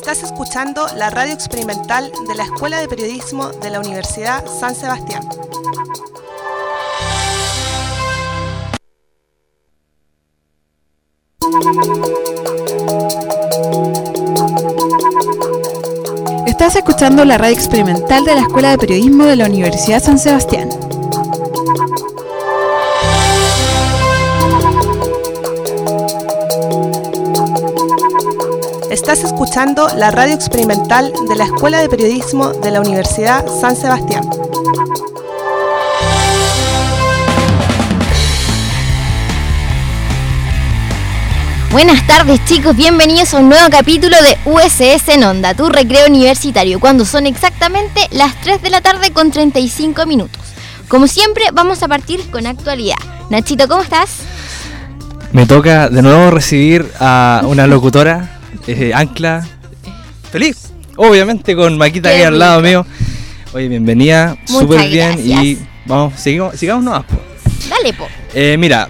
Estás escuchando la radio experimental de la Escuela de Periodismo de la Universidad San Sebastián. Estás escuchando la radio experimental de la Escuela de Periodismo de la Universidad San Sebastián. Estás escuchando la radio experimental de la Escuela de Periodismo de la Universidad San Sebastián. Buenas tardes chicos, bienvenidos a un nuevo capítulo de USS en Onda, tu recreo universitario, cuando son exactamente las 3 de la tarde con 35 minutos. Como siempre, vamos a partir con actualidad. Nachito, ¿cómo estás? Me toca de nuevo recibir a una locutora, eh, Ancla. Feliz, obviamente, con Maquita Qué ahí al lado mío. Oye, bienvenida, súper bien. gracias. Y vamos, sigamos, sigamos nomás. po. Dale, po. Eh, mira,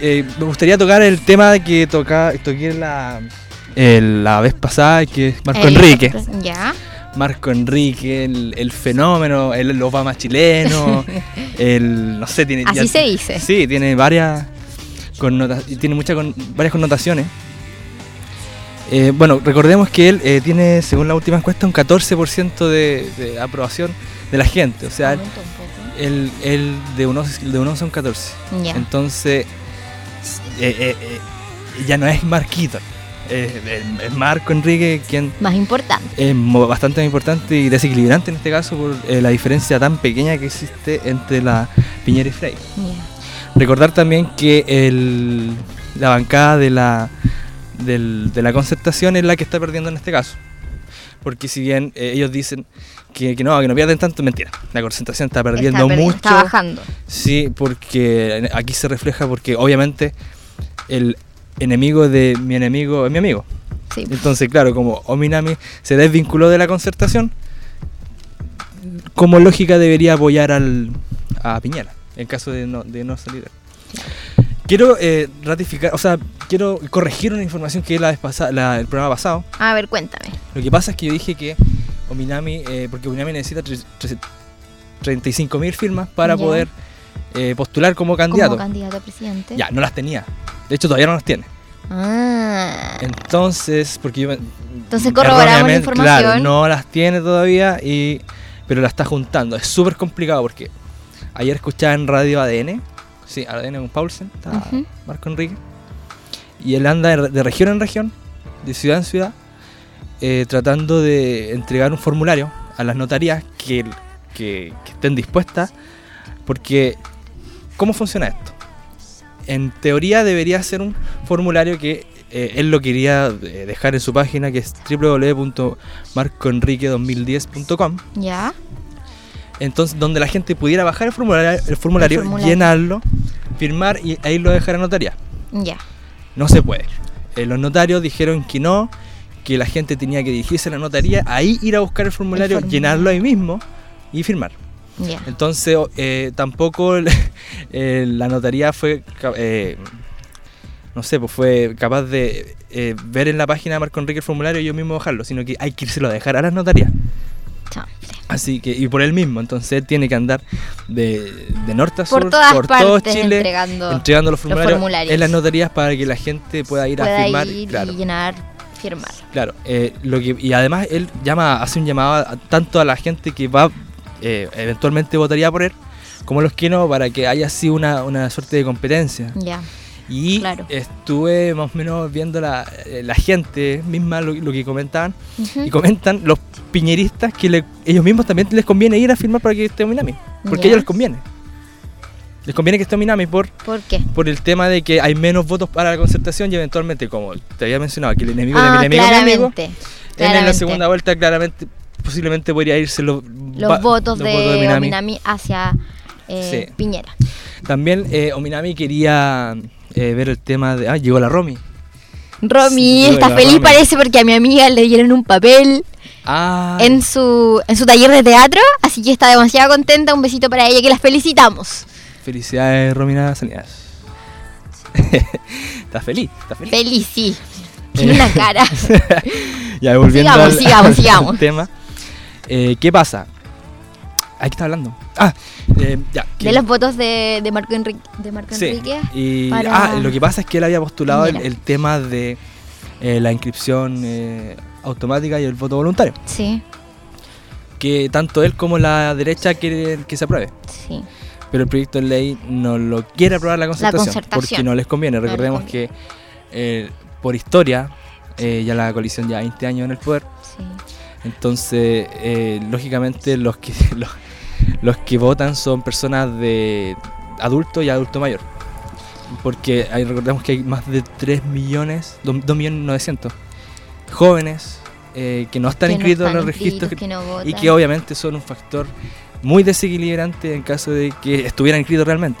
eh, me gustaría tocar el tema que toca, toqué la, el- la vez pasada, que es Marco El- Enrique. Ya. Marco Enrique, el, el fenómeno, el, Obama chileno, el, no sé, tiene... Así se dice. Sí, tiene varias tiene muchas con- varias connotaciones. Eh, bueno, recordemos que él eh, tiene, según la última encuesta, un 14% de, de aprobación de la gente. O sea, Aumenta un poco. él, él de unos de unos son 14. Ya. Entonces, eh, ya no es Marquito. Es, Marco Enrique quien Más importante. es bastante importante y desequilibrante en este caso por la diferencia tan pequeña que existe entre la Piñera y Frey. Recordar también que el- la bancada de la, del- de la concertación es la que está perdiendo en este caso. Porque si bien eh, ellos dicen que, que no, que no pierden tanto, mentira. La concentración está perdiendo está, mucho. está bajando. Sí, porque aquí se refleja porque obviamente el enemigo de mi enemigo es mi amigo. Sí. Entonces, claro, como Ominami se desvinculó de la concertación, como lógica debería apoyar al, a Piñera, en caso de no, de no salir. Quiero eh, ratificar, o sea, quiero corregir una información que la vez pasada, la- el programa pasado. A ver, cuéntame. Lo que pasa es que yo dije que Ominami, eh, porque Ominami necesita 35.000 firmas para poder eh, postular como candidato. Como candidato a presidente. Ya, no las tenía. De hecho, todavía no las tiene. Ah. Entonces, porque yo me- Entonces corroboramos la información. Claro, no las tiene todavía, y, pero la está juntando. Es súper complicado porque ayer escuchaba en radio ADN, sí, ADN con Paulsen, estaba Ujú. Marco Enrique, y él anda de, región en región, de ciudad en ciudad, eh, tratando de entregar un formulario a las notarías que, que- que estén dispuestas, porque ¿cómo funciona esto? En teoría debería ser un formulario que eh, él lo quería eh, dejar en su página que es www.marcoenrique2010.com Ya. Entonces donde la gente pudiera bajar el formulario, el formulario, El formulario. llenarlo, firmar y ahí lo dejar a notaría. Ya. No se puede. Eh, los notarios dijeron que no, que la gente tenía que dirigirse a la notaría, ahí ir a buscar el formulario, formulario. llenarlo ahí mismo y firmar. Ya. Entonces eh, tampoco eh, la notaría fue, eh, no sé, pues fue capaz de ver en la página de Marco Enrique el formulario y yo mismo bajarlo, sino que hay que írselo a dejar a las notarías. Así que, y por él mismo, entonces él tiene que andar de, de norte a sur, Por todas por todo Chile, entregando. entregando los formularios, formularios. en las notarías para que la gente pueda ir a firmar. ir claro, y llenar, firmar. claro. eh, lo que, y además él llama, hace un llamado a- tanto a la gente que va, eh, eventualmente votaría por él, como a los que no, para que haya así una, una suerte de competencia. Ya. Y Claro. estuve más o menos viendo la, eh, la gente misma lo, lo que comentaban. Y comentan los piñeristas que le- ellos mismos también les conviene ir a firmar para que esté Minami. Porque a ellos les conviene. Les conviene que esté Minami por, ¿Por qué? por el tema de que hay menos votos para la concertación y eventualmente, como te había mencionado, que el enemigo de Ah, mi enemigo claramente. en la segunda vuelta claramente, posiblemente podría irse los, Los va- votos los de, Minami. Hacia eh, Sí. Piñera. También eh, Ominami quería eh, ver el tema de... Ah, llegó la Romy. Romy Sí, está feliz Romy. parece porque a mi amiga le dieron un papel Ah, en su en su taller de teatro, así que está demasiado contenta. Un besito para ella que las felicitamos. felicidades Romina Salinas. está feliz, está feliz. Feliz, sí. Tiene una cara. ya volviendo Sigamos, al, sigamos, al sigamos. tema. Eh, ¿Qué pasa? Ahí está hablando. Ah, eh, ya. De los votos de, de Marco Enrique. De Marco Sí, Enrique. y para- ah, lo que pasa es que él había postulado el, tema de eh, la inscripción eh, automática y el voto voluntario. Sí, Que tanto él como la derecha quieren que se apruebe. sí. Pero el proyecto de ley no lo quiere aprobar la concertación, concertación. porque no les conviene. No les Recordemos conviene. que por historia ya la coalición ya 20 años en el poder, sí. entonces eh, lógicamente los que los, los que votan son personas de adulto y adulto mayor. Porque ahí recordemos que hay más de 3 millones, 2 millones 900 jóvenes eh, que no están Que no inscritos están en los registros que no y que obviamente son un factor muy desequilibrante en caso de que estuvieran inscritos realmente.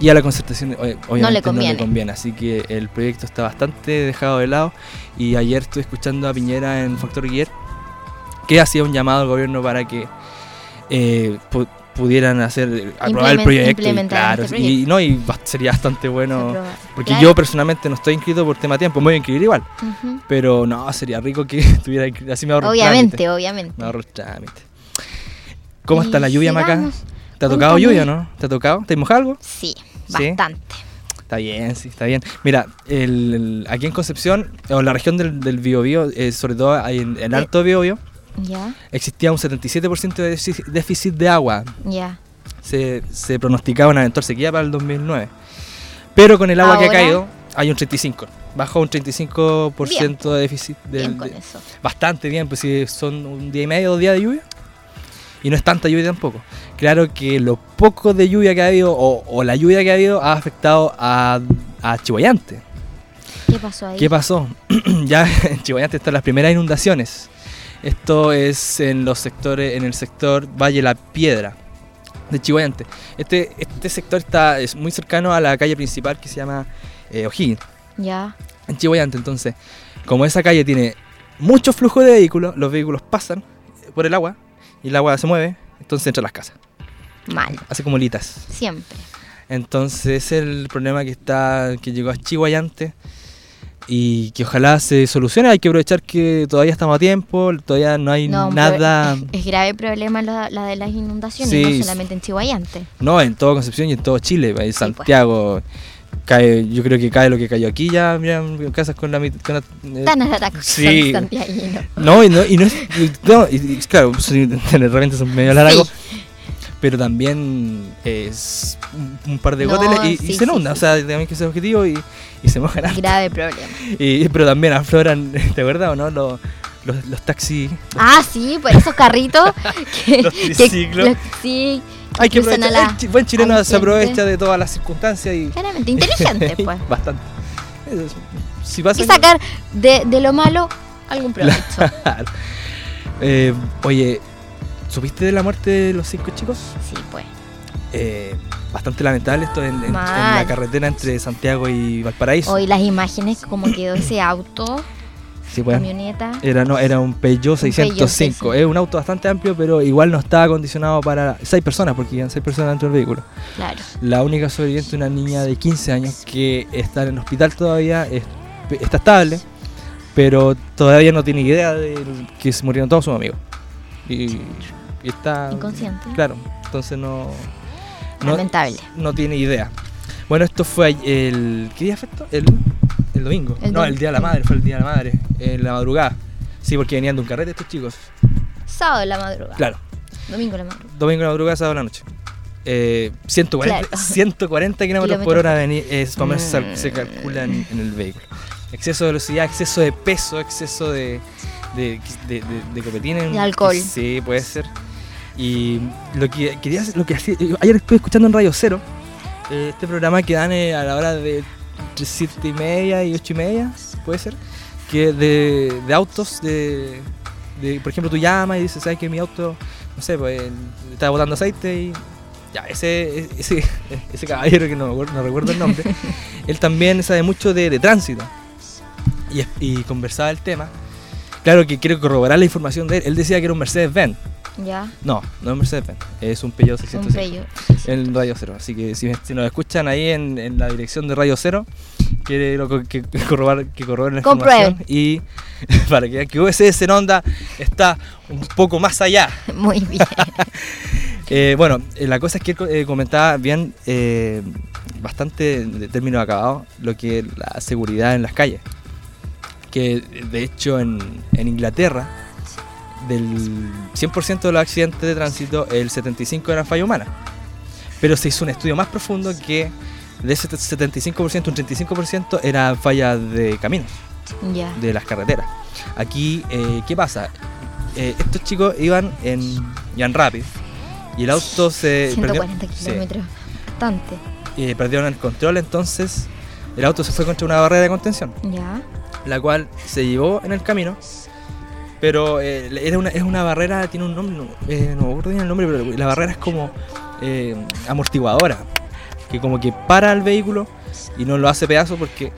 Y a la concertación obviamente conviene. así que el proyecto está bastante dejado de lado y ayer estuve escuchando a Piñera en Factor Guier que hacía un llamado al gobierno para que eh, pu- pudieran hacer aprobar el proyecto claro, este y no y sería bastante bueno porque Claro. yo personalmente no estoy inscrito por tema tiempo me voy a inscribir igual pero no sería rico que estuviera así me ahorro el trámite. Obviamente, obviamente. Me ahorro trámite. ¿Cómo está la lluvia, Maca? ¿Te ha tocado lluvia o no? ¿Te ha tocado? ¿Te has mojado algo? Sí, Sí. bastante. Está bien, sí, está bien. Mira, el, el- aquí en Concepción, o en la región del, del Biobío, eh, sobre todo en el Eh. Alto Biobío, Existía un 77% de déficit- de agua. Se, se pronosticaba una eventual sequía para el 2009. Pero con el agua que ha caído, hay un 35. Bajó un 35% de déficit. del- Bien con de- eso. bastante bien, pues si son un día y medio, dos días de lluvia. Y no es tanta lluvia tampoco. Claro que lo poco de lluvia que ha habido, o, o la lluvia que ha habido, ha afectado a, a Chihuayante. ¿Qué pasó ahí? ¿Qué pasó? ya en Chihuayante están las primeras inundaciones. Esto es en los sectores, en el sector Valle La Piedra de Chihuayante. Este, este sector está es muy cercano a la calle principal que se llama eh, O'Higgins Ya, en Chihuayante. Entonces, como esa calle tiene mucho flujo de vehículos, los vehículos pasan por el agua y el agua se mueve, entonces entra a las casas, mal. hace como litas. Siempre. Entonces ese es el problema que está que llegó a Chihuayante y que ojalá se solucione. Hay que aprovechar que todavía estamos a tiempo, todavía no hay No, nada, Es, es grave problema la, la de las inundaciones, Sí. no solamente en Chihuayante. no en todo Concepción y en todo Chile, en pues. Santiago. Cae, yo creo que cae lo que cayó aquí ya, mira, casas con la mitad. eh, Tan atacos sí. No, y no, y no es. no, y- claro, sí, de repente son medio largos, Sí. Pero también es un, un par de No, goteles y, se inunda. sí. O sea, también que ese objetivo y, y se mojan. Grave problema. Y, pero también afloran, ¿te acuerdas o no? Los, los, los taxis. Ah, sí, por esos carritos que, Los que- triciclos. los- sí, Hay que aprovechar. la- el buen chileno se aprovecha de todas las circunstancias y. Claramente, inteligente, pues. Bastante. Es- Si pasa Y sacar de, de lo malo algún provecho. Eh, oye, ¿supiste de la muerte de los cinco chicos? Sí, pues. Eh, bastante lamentable esto en, en- en la carretera entre Santiago y Valparaíso. Hoy las imágenes, como quedó ese auto, Sí, pues. camioneta. Era, no, era un Peugeot Peugeot 605. Es un auto bastante amplio, pero igual no estaba acondicionado para seis personas, porque iban seis personas dentro del vehículo. Claro. La única sobreviviente, una niña de 15 años que está en el hospital todavía, es- está estable, pero todavía no tiene idea de que se murieron todos sus amigos. Y, y está... Inconsciente. Claro, entonces no, no, Lamentable. no tiene idea. Bueno, esto fue el... ¿Qué día fue esto? El, el domingo. El no, dom- el Día de la Madre, fue el Día de la Madre, en la madrugada. Sí, porque venían de un carrete estos chicos. Sábado de la madrugada. Claro. Domingo de la madrugada. Domingo de la madrugada, sábado de la noche. Eh, 140, Claro. 140 kilómetros por hora venir, es menos se, Mm. se calcula en, en el vehículo. Exceso de velocidad, exceso de peso, exceso de, de, de, de- de copetín. en- De alcohol. Sí, puede ser. Y lo que quería hacer- lo que hacía, ayer estuve escuchando en Radio Cero, eh, este programa que dan eh, a la hora de entre 7 y media y 8 y media, puede ser, que de, de autos, de, de, por ejemplo, tú llamas y dices, ¿sabes que mi auto, no sé, pues está botando aceite y ya, ese, ese, ese caballero que no, no recuerdo el nombre, él también sabe mucho de, de tránsito y, y conversaba el tema. Claro que quiero corroborar la información de él. Él decía que era un Mercedes-Benz. Ya. No, no es un Mercedes-Benz, es un Peugeot Un 605 bello. Sí, sí. en Radio Cero. Así que si, si nos escuchan ahí en, en la dirección de Radio Cero, co- que, que corrobar, que corroboren la Comprueben. información y para que que USS en onda está un poco más allá. Muy bien. Eh, bueno, eh, la cosa es que él eh, comentaba bien, eh, bastante de términos acabados, lo que es la seguridad en las calles. Que de hecho en, en Inglaterra, del 100% de los accidentes de tránsito, el 75% eran falla humana. Pero se hizo un estudio más profundo que de ese 75%, un 35% eran fallas de caminos ya. de las carreteras. Aquí, eh, ¿qué pasa? Eh, estos chicos iban en iban rápido y el auto se perdió, 140 sí, kilómetros. Bastante. y perdieron el control, entonces el auto se fue contra una barrera de contención, Ya. la cual se llevó en el camino. Pero eh, era una, es una barrera, tiene un nombre, no, eh, no me acuerdo bien el nombre, pero la barrera es como eh, amortiguadora, que como que para el vehículo y no lo hace pedazo porque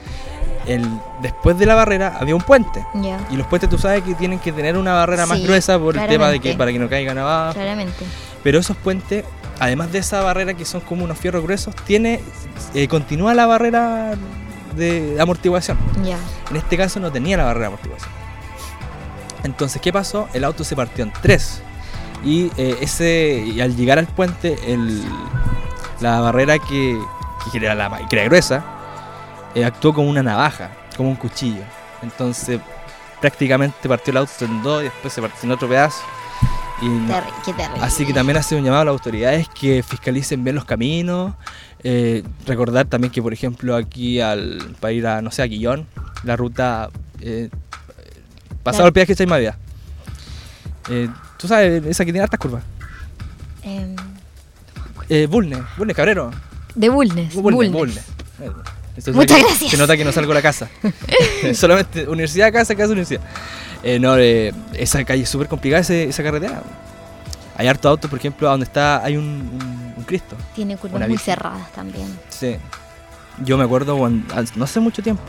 el, después de la barrera había un puente. Y los puentes tú sabes que tienen que tener una barrera más gruesa por el tema de que para que no caigan abajo. Claramente. Pero esos puentes, además de esa barrera que son como unos fierros gruesos, tiene eh, continúa la barrera de amortiguación. En este caso no tenía la barrera de amortiguación. Entonces, ¿qué pasó? El auto se partió en tres. Y eh, ese y al llegar al puente, el- la barrera que, que era, la, que era gruesa eh, actuó como una navaja, como un cuchillo. Entonces, prácticamente partió el auto en dos y después se partió en otro pedazo. Y no- qué terrible. Así que también hace un llamado a las autoridades que fiscalicen bien los caminos. eh, recordar también que, por ejemplo, aquí al, para ir a, no sé, a Quillón, la ruta eh, pasado el peaje está vida. Eh, Tú sabes, esa que tiene hartas curvas. Em, Eh, Bulne, Bulne Cabrero. de Bulnes. Bulne, Bulnes. Bulne. Esto se Muchas que- gracias. Se nota que no salgo de la casa. Solamente universidad, casa, casa, universidad. Eh, no, eh, esa calle es súper complicada, ese- esa carretera. Hay harto autos, por ejemplo, a donde está, hay un, un- un Cristo. Tiene curvas muy cerradas también. Sí. Yo me acuerdo cuando, no hace mucho tiempo.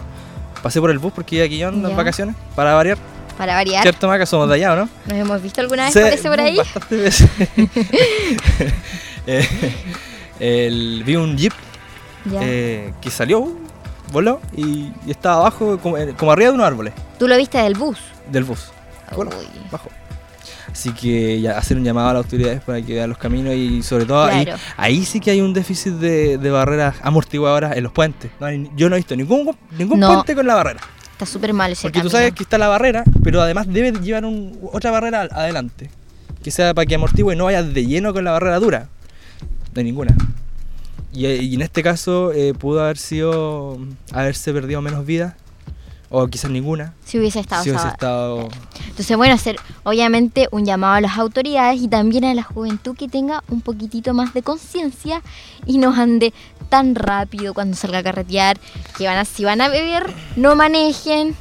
Pasé por el bus porque iba a Quillón en vacaciones, para variar. Para variar, ¿Cierto, Maca? Somos de allá, ¿o no? ¿nos hemos visto alguna vez Sí, parece por ahí? Bastantes veces. Eh, el- vi un jeep eh, que salió, voló y, y estaba abajo, como, eh, como arriba de unos árboles Tú lo viste del bus. del bus. Uy. bajo. Así que ya hacer un llamado a las autoridades para que vean los caminos y sobre todo ahí, Claro. ahí sí que hay un déficit de, de barreras amortiguadoras en los puentes. No hay- yo no he visto ningún, ningún No. puente con la barrera. Está súper mal ese Porque tú sabes que está la barrera, pero además debe llevar un- otra barrera adelante. Que sea para que amortigue y no vayas de lleno con la barrera dura. No hay ninguna. Y, eh, y en este caso eh, pudo haber sido haberse perdido menos vidas. O quizás ninguna. Si hubiese estado si hubiese estado. Entonces, bueno, hacer obviamente un llamado a las autoridades y también a la juventud que tenga un poquitito más de conciencia y no ande tan rápido cuando salga a carretear, que van a, si van a beber, no manejen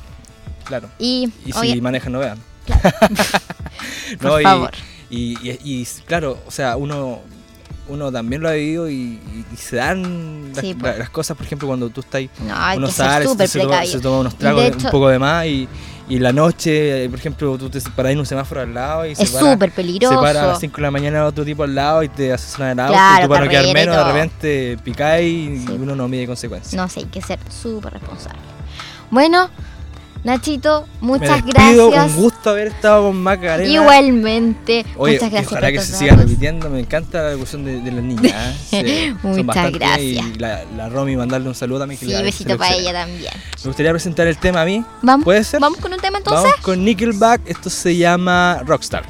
Claro. y, si manejan, no vean. Por y, favor. Y, y- y, claro, o sea, uno uno también lo ha vivido y, y- y se dan las, Sí, pues. las cosas, por ejemplo, cuando tú estás no, uno sale, se, toma, se toma unos Y tragos hecho- un poco de más y, y la noche, eh, por ejemplo, tú te paras en un semáforo al lado y se Es para, súper se peligroso. para a las 5 de la mañana otro tipo al lado y te asesinan el auto Claro, y tú para no quedar y menos de repente picáis y Sí. uno no mide consecuencias. No sé, hay que ser súper responsable. Bueno, Nachito, Me muchas despido, gracias. un gusto haber estado con Macarena. Igualmente, Oye, muchas gracias. ojalá que se siga repitiendo, me encanta la evolución de, de las niñas. ¿eh? Muchas gracias. Y la, la Romy mandarle un saludo también. que Sí, le- besito para ella también. Me gustaría presentar el tema a mí. Vamos, ¿Puede ser? vamos con un tema entonces. Vamos con Nickelback, esto se llama Rockstar.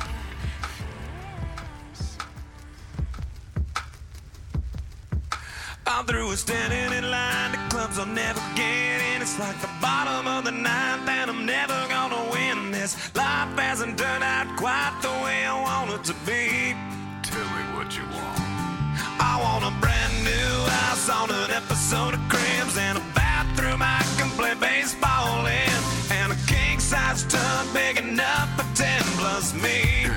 I'm through with standing in line to clubs I'll never get in. It's like the bottom of the ninth, and I'm never gonna win this. Life hasn't turned out quite the way I want it to be. Tell me what you want. I want a brand new house on an episode of Cribs and a bathroom I can play baseball in, and a king size tub big enough for ten plus me.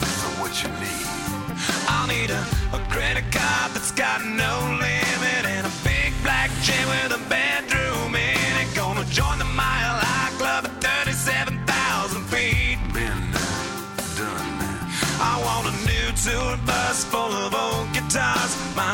So what you need? I'll need a, a credit card that's got no limit and a big black jet with a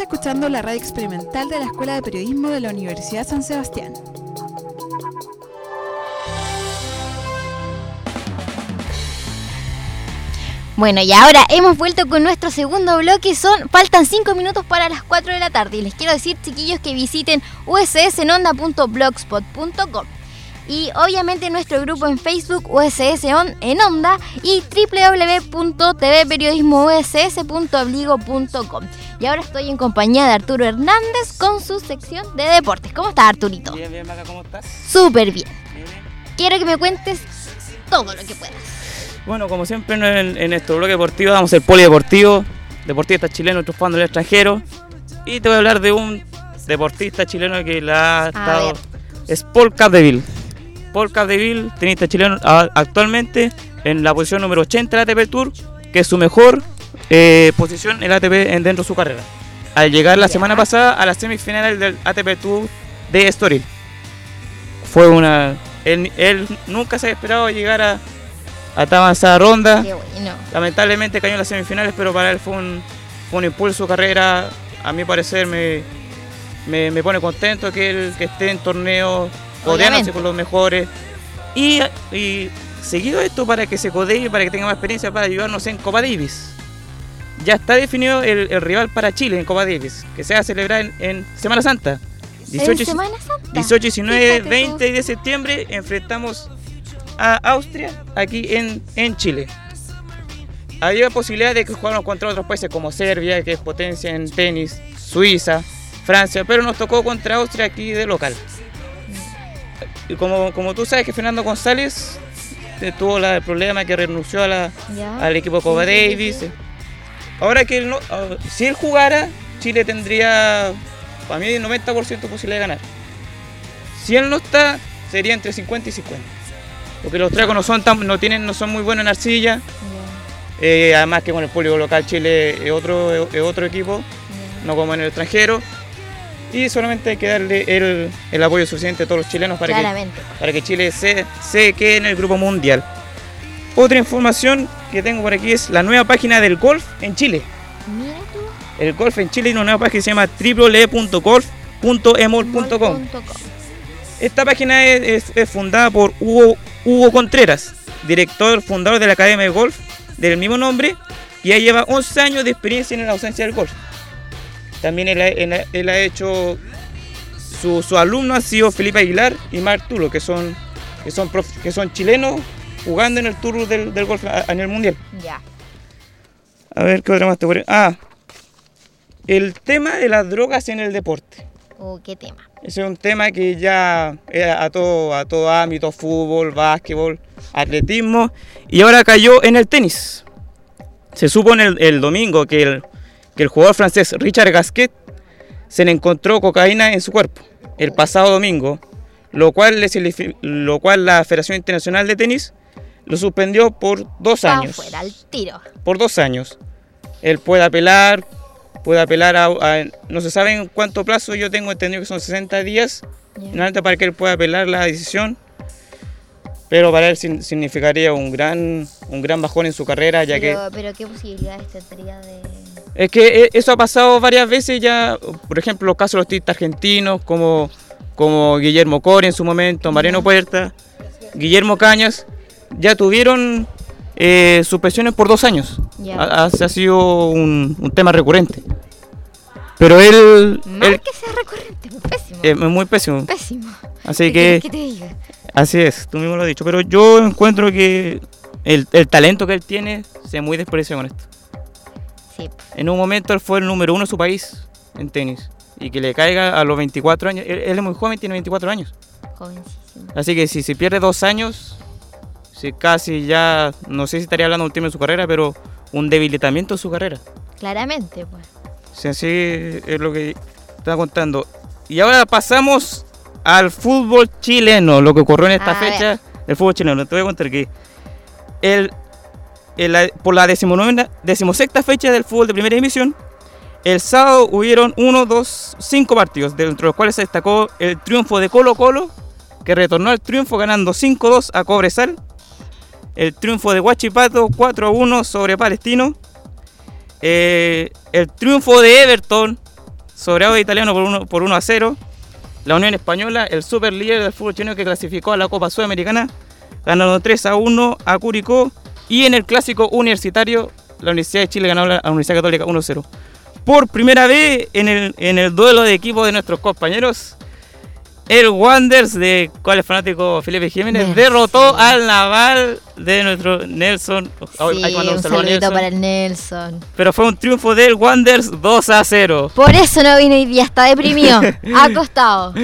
Escuchando la radio experimental de la Escuela de Periodismo de la Universidad San Sebastián. Bueno, y ahora hemos vuelto con nuestro segundo bloque. Son, faltan 5 minutos para las 4 de la tarde. Y les quiero decir, chiquillos, que visiten ussnonda.blogspot.com. Y obviamente nuestro grupo en Facebook, USS On- en Onda, y www.tvperiodismouss.obligo.com. Y ahora estoy en compañía de Arturo Hernández con su sección de deportes. ¿Cómo estás, Arturito? Bien, bien, Maca, ¿cómo estás? Súper bien. Quiero que me cuentes todo lo que puedas. Bueno, como siempre en, en nuestro bloque deportivo vamos el polideportivo, deportistas chilenos triunfando en el extranjero. Y te voy a hablar de un deportista chileno que la ha estado... Es Paul Capdeville. Paul Capdeville, tenista chileno actualmente en la posición número 80 del ATP Tour, que es su mejor eh, posición en el ATP en dentro de su carrera. Al llegar la semana pasada a las semifinales del ATP Tour de Estoril. Fue una... Él, él nunca se había esperado llegar a, a tan avanzada ronda. Bueno. Lamentablemente cayó en las semifinales, pero para él fue un, fue un impulso de carrera. A mi parecer me, me, me pone contento que él que esté en torneos codeándose con los mejores. Y, y seguido esto para que se codee, para que tenga más experiencia, para ayudarnos en Copa Davis. Ya está definido el, el rival para Chile en Copa Davis, que se va a celebrar en, en Semana Santa. 18, En Semana Santa. 18, 19, Fíjate tú. 20 de septiembre enfrentamos a Austria aquí en, en Chile. Había posibilidad de que jugáramos contra otros países como Serbia, que es potencia en tenis, Suiza, Francia, pero nos tocó contra Austria aquí de local. Y como, como tú sabes que Fernando González eh, tuvo la- el problema que renunció a la, Ya. al equipo Copa Sí, Davis. sí. Ahora que él no, ah, si él jugara, Chile tendría para mí 90% de posibilidad de ganar. Si él no está, sería entre 50 y 50. Porque los tracos no son tan, no tienen, no son muy buenos en arcilla. Eh, además que con el público local Chile es otro, es otro equipo, no como en el extranjero. Y solamente hay que darle el, el apoyo suficiente a todos los chilenos para que para que Chile se, se quede en el grupo mundial. Otra información que tengo por aquí es la nueva página del golf en Chile. Mira tú. El golf en Chile tiene una nueva página que se llama www.golf.emol.com. Mol.com. Esta página es, es- es fundada por Hugo, Hugo Contreras, director, fundador de la Academia de Golf del mismo nombre, y ya lleva 11 años de experiencia en la ausencia del golf. También él ha, él ha- él ha hecho, su, su alumno ha sido Felipe Aguilar y Marc Tulo, que son, que son, prof- que son chilenos jugando en el tour del, del golf a, a nivel mundial. Ya. A ver, ¿qué otra más te voy a- Ah, el tema de las drogas en el deporte. Oh, qué tema. Ese es un tema que ya es a todo, a todo ámbito, fútbol, básquetbol, atletismo, y ahora cayó en el tenis. Se supo en el, el domingo que el, que el jugador francés Richard Gasquet se le encontró cocaína en su cuerpo el pasado domingo, lo cual, le lo cual la Federación Internacional de Tenis lo suspendió por dos años fuera, al tiro. por dos años. Él puede apelar, puede apelar a, a- no se sabe en cuánto plazo, yo tengo entendido que son 60 días, normalmente para que él pueda apelar la decisión, pero para él significaría un gran, un gran bajón en su carrera, ya que pero, qué posibilidades tendría de. es que e- eso ha pasado varias veces ya, por ejemplo, los casos de los tenistas argentinos, como, como Guillermo Core en su momento, Mariano Puerta, Guillermo Cañas, ya tuvieron eh, suspensiones por dos años. Ya. Ha, sido un, un tema recurrente. Pero él, Mal él que sea recurrente, pues, pésimo. es muy pésimo. pésimo. Así ¿Qué que, que te diga? Así es, tú mismo lo has dicho. Pero yo encuentro que el, el talento que él tiene se muy despreciado con esto. Sí, En un momento él fue el número uno de su país en tenis. Y que le caiga a los 24 años. Él, él es muy joven, tiene 24 años. jovencísimo. Así que si se pierde dos años, si casi ya, no sé si estaría hablando un último de su carrera, pero un debilitamiento de su carrera. Claramente, pues. Si así es lo que estaba contando. Y ahora pasamos al fútbol chileno, lo que ocurrió en esta A ver. fecha del fútbol chileno. Te voy a contar que el, el- por la decimosexta fecha del fútbol de primera división, el sábado hubieron uno, dos, cinco partidos, dentro de los cuales se destacó el triunfo de Colo Colo, que retornó al triunfo ganando 5-2 a Cobresal. El triunfo de Huachipato 4-1 sobre Palestino. Eh, el triunfo de Everton sobre Auda Italiano por 1 por 1 a 0. La Unión Española, el super líder del fútbol chileno que clasificó a la Copa Sudamericana, ganando 3 a 1 a Curicó. Y en el clásico universitario, la Universidad de Chile ganó a la Universidad Católica 1 a 0. Por primera vez en el, en el duelo de equipos de nuestros compañeros, el Wanderers de cuál es fanático Felipe Jiménez Merci. derrotó al Naval de nuestro Nelson. Sí, hay que mandar un saludo a saludito Nelson. para el Nelson. Pero fue un triunfo del Wanderers 2 a 0. Por eso no vino hoy día, está deprimido. acostado.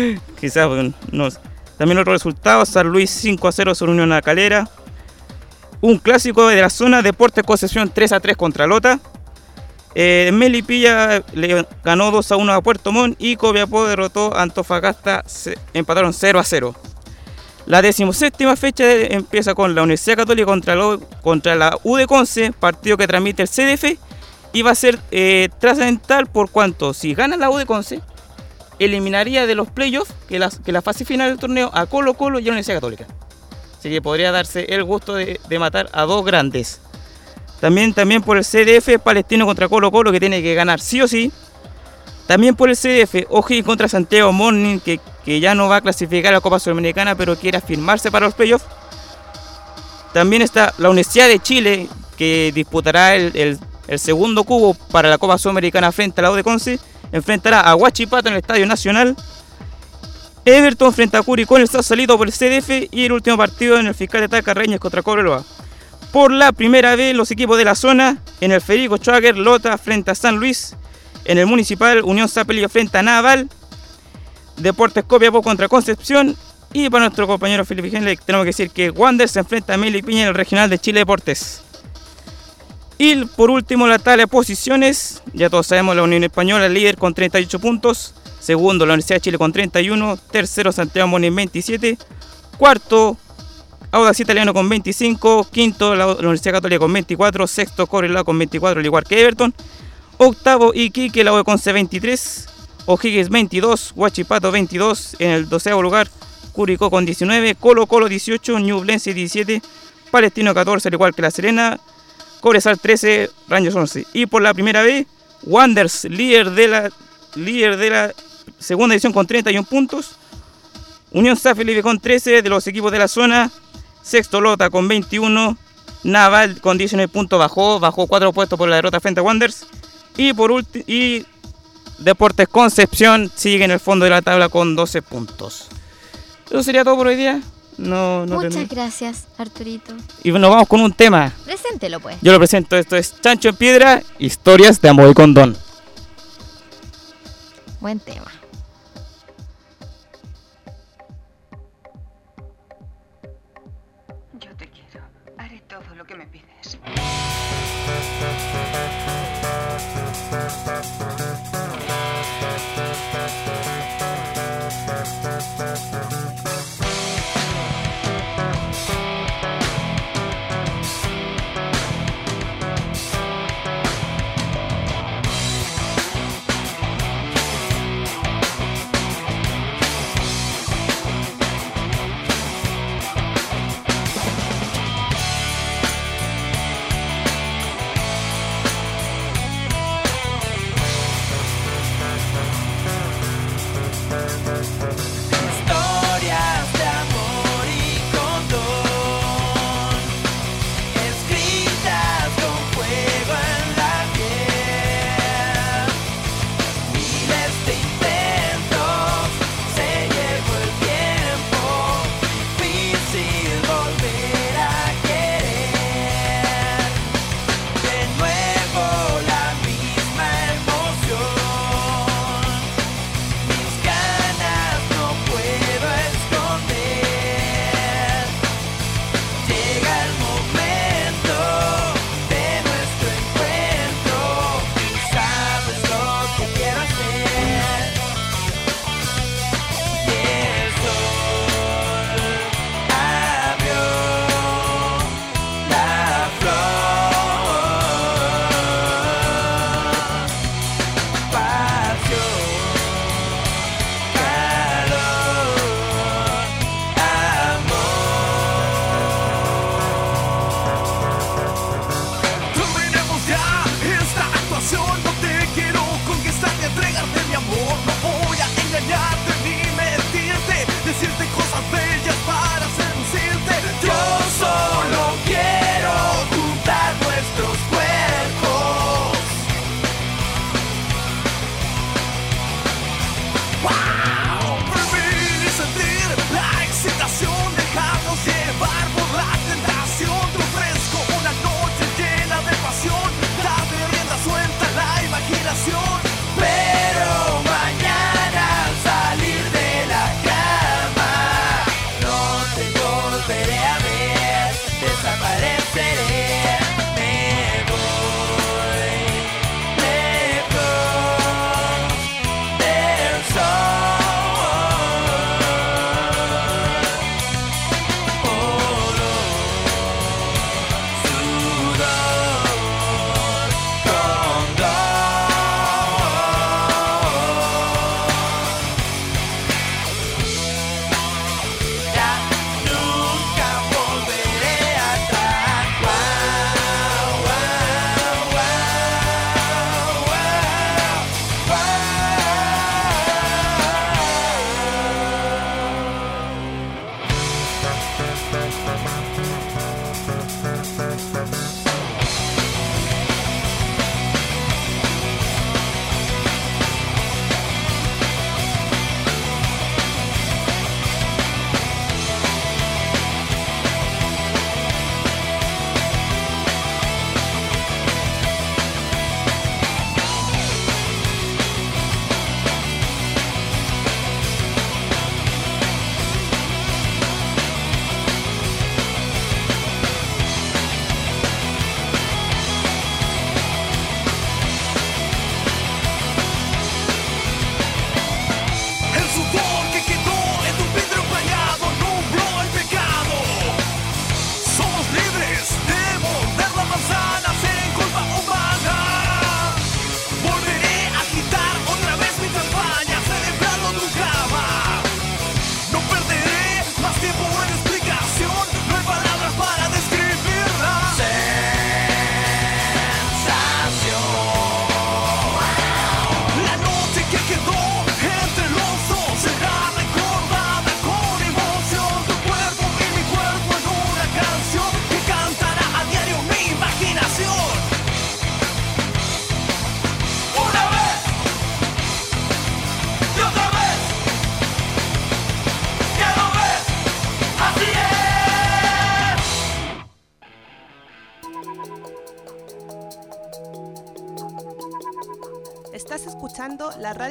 Quizás, no sé. También otros resultados, San Luis 5 a 0 sobre Unión La Calera. Un clásico de la zona, Deportes Concepción 3 a 3 contra Lota. Eh, Melipilla le ganó 2 a 1 a Puerto Montt y Copiapó derrotó a Antofagasta, empataron 0 a 0. La decimoséptima fecha empieza con la Universidad Católica contra, contra la U de Conce, partido que transmite el CDF y va a ser eh, trascendental por cuanto si gana la U de eliminaría de los playoffs que que la fase final del torneo a Colo Colo y a la Universidad Católica. Así que podría darse el gusto de, de matar a dos grandes. También, también por el CDF Palestino contra Colo Colo que tiene que ganar sí o sí. También por el CDF O'Higgins contra Santiago Morning que, que ya no va a clasificar a la Copa Sudamericana pero quiere afirmarse para los playoffs. También está la Universidad de Chile que disputará el, el- segundo cubo para la Copa Sudamericana frente a la U de Conce. Enfrentará a Huachipato en el Estadio Nacional. Everton frente a Curicó en el salido por el CDF y el último partido en el fiscal de Talca Reñas contra Cobreloa. Por la primera vez los equipos de la zona en el Federico Schwager Lota frente a San Luis, en el Municipal Unión Zapelillo frente a Naval, Deportes Copiapó contra Concepción y para nuestro compañero Felipe Genle tenemos que decir que Wander se enfrenta a Meli Piña en el Regional de Chile Deportes. Y por último, la tabla de posiciones. Ya todos sabemos, la Unión Española líder con 38 puntos. Segundo, la Universidad de Chile con 31. Tercero, Santiago Moni 27. Cuarto, Audax Italiano con 25. Quinto, la Universidad Católica con 24. Sexto, Correlado con 24, al igual que Everton. Octavo, Iquique, la UE con 23. O'Higgins 22. Huachipato 22. En el doceavo lugar, Curicó con 19. Colo Colo 18. Ñublense 17. Palestino 14, al igual que La Serena. Cobresal 13, Rangers 11. Y por la primera vez, Wanders, líder de la, líder de la segunda edición con 31 puntos. Unión San Felipe con 13 de los equipos de la zona. Sexto Lota con 21. Naval con 19 puntos bajó, bajó 4 puestos por la derrota frente a Wanders. Y por último, y Deportes Concepción sigue en el fondo de la tabla con 12 puntos. Eso sería todo por hoy día. No, no Muchas gracias, Arturito. Y nos vamos con un tema. Preséntelo, pues. Yo lo presento, esto es Chancho en Piedra, historias de amor y condón. Buen tema.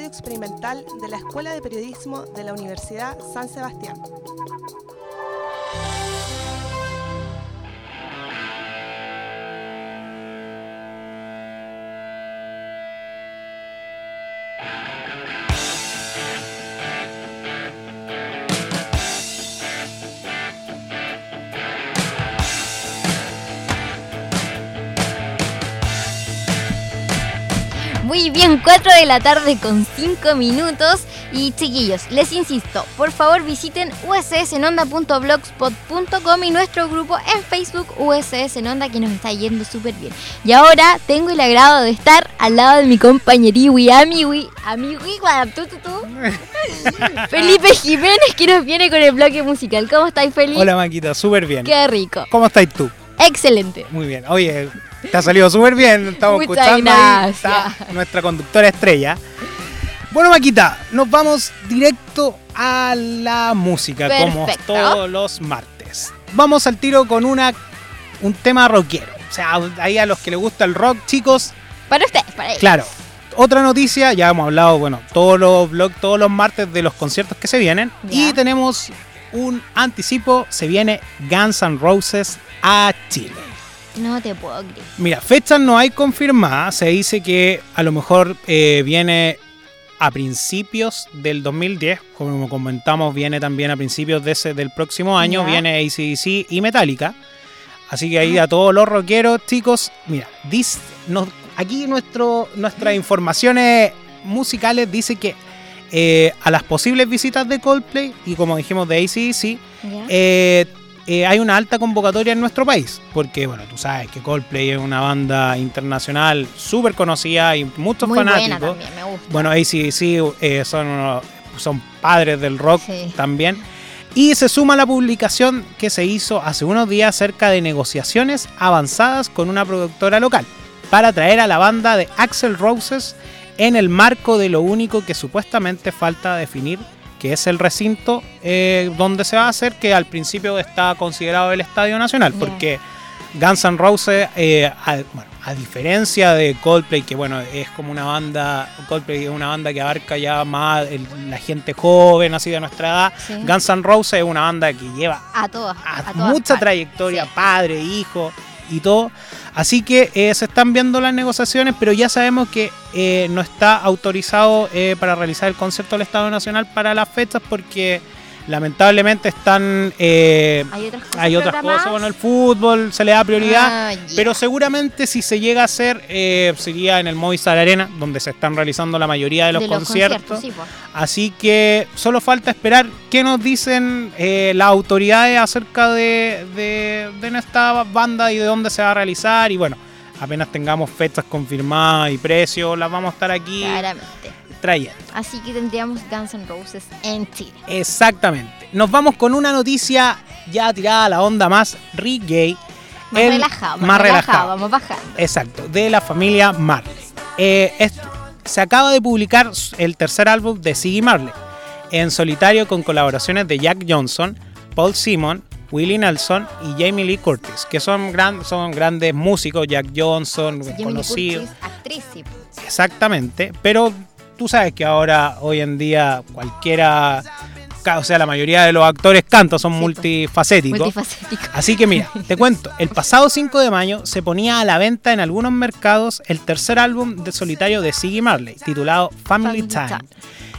Experimental de la Escuela de Periodismo de la Universidad San Sebastián. 4 de la tarde con 5 minutos. Y chiquillos, les insisto, por favor visiten ussnonda.blogspot.com y nuestro grupo en Facebook USS Nonda que nos está yendo súper bien. Y ahora tengo el agrado de estar al lado de mi compañeriwi, amigui, amigui, guadaptututu, Felipe Jiménez que nos viene con el bloque musical. ¿Cómo estáis, Felipe? Hola Maquita, súper bien. Qué rico. ¿Cómo estáis tú? Excelente. Muy bien. Oye, te ha salido súper bien. Estamos Muchas escuchando ahí, está nuestra conductora estrella. Bueno, Maquita, nos vamos directo a la música, como todos los martes. Vamos al tiro con una un tema rockero. O sea, ahí a los que les gusta el rock, chicos, Para ustedes, para ellos. Claro. Otra noticia, ya hemos hablado, bueno, todos los blogs, todos los martes de los conciertos que se vienen. Ya. Y tenemos un anticipo, se viene Guns N' Roses a Chile. No te puedo creer. Mira, fechas no hay confirmadas, se dice que a lo mejor eh, viene a principios del 2010, como comentamos, viene también a principios de ese, del próximo año, Ya. viene ACDC y Metallica. Así que ahí a todos los rockeros, chicos, mira, aquí nuestro, nuestras informaciones musicales dice que eh, a las posibles visitas de Coldplay y como dijimos de ACDC, ¿Ya? eh, eh, hay una alta convocatoria en nuestro país. Porque, bueno, tú sabes que Coldplay es una banda internacional súper conocida y muchos Muy buena fanáticos. también, me gusta. Bueno, ACDC eh, son, unos- son padres del rock Sí. también. Y se suma la publicación que se hizo hace unos días acerca de negociaciones avanzadas con una productora local para traer a la banda de Axel Roses en el marco de lo único que supuestamente falta definir, que es el recinto eh, donde se va a hacer, que al principio está considerado el Estadio Nacional, porque Guns N' Roses, eh, a, bueno, a diferencia de Coldplay, que bueno, es como una banda, Coldplay es una banda que abarca ya más el- la gente joven, así de nuestra edad, Sí. Guns N' Roses es una banda que lleva A todas. a a todas mucha partes. trayectoria, Sí. padre, hijo y todo. Así que eh, se están viendo las negociaciones, pero ya sabemos que eh, no está autorizado eh, para realizar el concierto del Estado Nacional para las fechas porque lamentablemente están... eh, Hay otras cosas. hay otras cosas, bueno, el fútbol se le da prioridad. Ah. Pero seguramente si se llega a hacer, eh, sería en el Movistar Arena, donde se están realizando la mayoría de los, conciertos. sí, pues. Así que solo falta esperar qué nos dicen eh, las autoridades acerca de, de, de nuestra banda y de dónde se va a realizar. Y bueno, apenas tengamos fechas confirmadas y precios, las vamos a estar aquí Claramente. Trayendo. Así que tendríamos Guns N' Roses en Chile. Exactamente. Nos vamos con una noticia ya tirada a la onda más reggae. Más El- relajado, más, más relajado, relajado. vamos bajando. Exacto, de la familia Marley. Eh, es- se acaba de publicar el tercer álbum de Siggy Marley, en solitario con colaboraciones de Jack Johnson, Paul Simon, Willie Nelson y Jamie Lee Curtis, que son, gran- son grandes músicos, Jack Johnson, Jamie Lee conocido. Curtis, actriz. Exactamente, pero tú sabes que ahora, hoy en día, cualquiera, o sea, la mayoría de los actores cantan, son Sí, multifacéticos. Multifacético. Así que mira, te cuento, el pasado 5 de mayo se ponía a la venta en algunos mercados el tercer álbum de solitario de Siggy Marley, titulado Family, Family Time. Time.